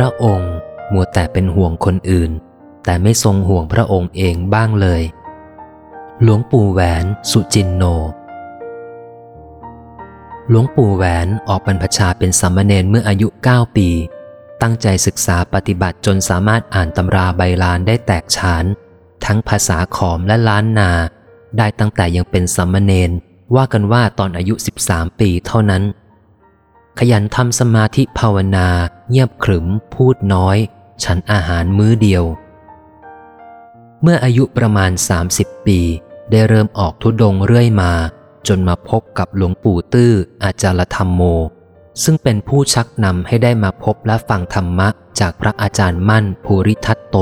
ระองค์มัวแต่เป็นห่วงคนอื่น แต่ไม่ทรงห่วงพระองค์เองบ้างเลย หลวงปู่แหวนสุจินโน หลวงปู่แหวนออกบรรพชาเป็นสามเณรเมื่ออายุ 9 ปี ตั้งใจศึกษาปฏิบัติจนสามารถอ่านตำราใบลานได้แตกฉาน ทั้งภาษาขอมและล้านนา ได้ตั้งแต่ยังเป็นสามเณรว่ากันว่าตอนอายุ 13 ปีเท่านั้น ขยันทำสมาธิภาวนา เงียบขรึม พูดน้อย ฉันอาหารมื้อเดียว เมื่ออายุประมาณ 30 ปี ได้เริ่มออกทุดงเรื่อยมา จนมาพบกับหลวงปู่ตื้ออาจารธรรมโม ซึ่งเป็นผู้ชักนำให้ได้มาพบและฟังธรรมะ จากพระอาจารย์มั่นภูริทัตโต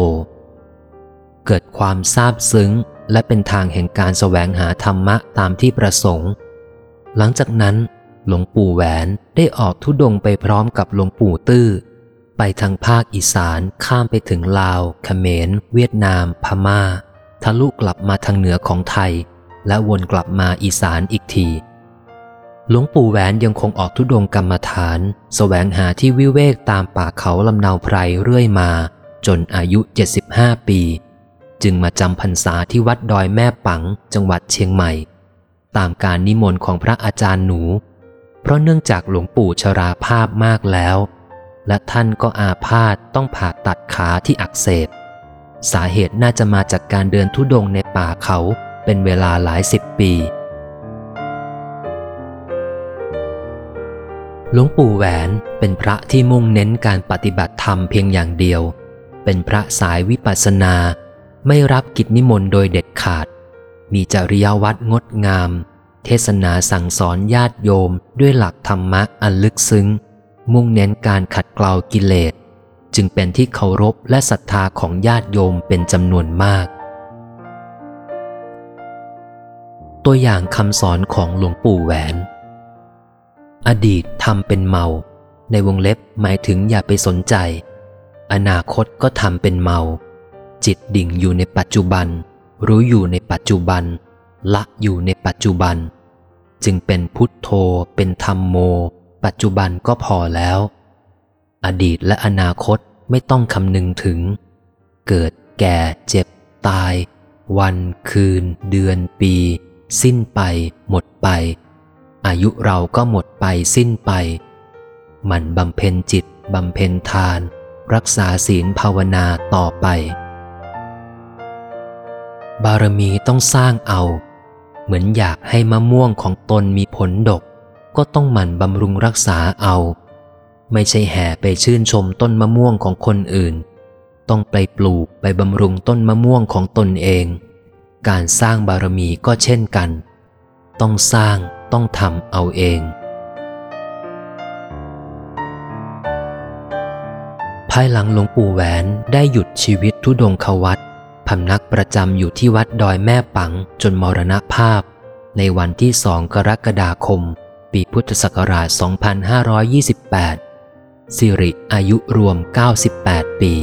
เกิดความซาบซึ้ง และเป็นทางแห่งการแสวงหาธรรมะตามที่ประสงค์ หลังจากนั้น หลวงปู่แหวนได้ออกทุดงไปพร้อมกับหลวงปู่ตื้อ ไปทางภาคอีสานข้ามไปถึงลาวเขมร เวียดนาม พมา่า ทะลุกลับมาทางเหนือของไทย และวนกลับมาอีสานอีกทีหลวงปู่แหวนยังคงออกทุดงกรรมฐานแสวงหาที่วิเวกตามป่าเขาลำนาวไพรเรื่อยมา จนอายุ 75 ปี จึงมาจำพรรษาที่วัดดอยแม่ปัง จังหวัดเชียงใหม่ ตามการนิมนต์ของพระอาจารย์หนู เพราะเนื่องจากหลวงปู่ชราภาพมากแล้ว และท่านก็อาพาธต้องผ่าตัดขาที่อักเสบ สาเหตุน่าจะมาจากการเดินทุดงค์ในป่าเขาเป็นเวลาหลายสิบปี หลวงปู่แหวนเป็นพระที่มุ่งเน้นการปฏิบัติธรรมเพียงอย่างเดียว เป็นพระสายวิปัสสนา ไม่รับกิจนิมนต์โดยเด็ดขาด มีจริยวัดงดงาม เทศนาสั่งสอนญาติโยมด้วยหลักธรรมะอันลึกซึ้ง มุ่งเน้นการขัดเกลากิเลส จึงเป็นที่เคารพและศรัทธาของญาติโยมเป็นจำนวนมาก ตัวอย่างคำสอนของหลวงปู่แหวน อดีตทำเป็นเมา ในวงเล็บหมายถึงอย่าไปสนใจ อนาคตก็ทำเป็นเมา จิตดิ่งอยู่ในปัจจุบัน รู้อยู่ในปัจจุบัน ละอยู่ในปัจจุบัน จึงเป็นพุทโธเป็นธรรมโม ปัจจุบันก็พอแล้ว อดีตและอนาคตไม่ต้องคำนึงถึง เกิดแก่เจ็บตาย วันคืน เดือน ปี สิ้นไป หมดไป อายุเราก็หมดไปสิ้นไปหมันบำเพ็ญจิตบำเพ็ญทาน รักษาศีลภาวนาต่อไป บารมีต้องสร้างเอา เหมือนอยากให้มะม่วงของตนมีผลดก ก็ต้องหมั่นบำรุงรักษาเอา ไม่ใช่แห่ไปชื่นชมต้นมะม่วงของคนอื่น ต้องไปปลูกไปบำรุงต้นมะม่วงของตนเอง การสร้างบารมีก็เช่นกัน ต้องสร้างต้องทำเอาเอง ภายหลังหลวงปู่แหวนได้หยุดชีวิตทุดงควัต พำนักประจำอยู่ที่วัดดอยแม่ปังจนมรณภาพ ในวันที่สองกรกฎาคม ปีพุทธศักราช 2528 สิริอายุรวม 98 ปี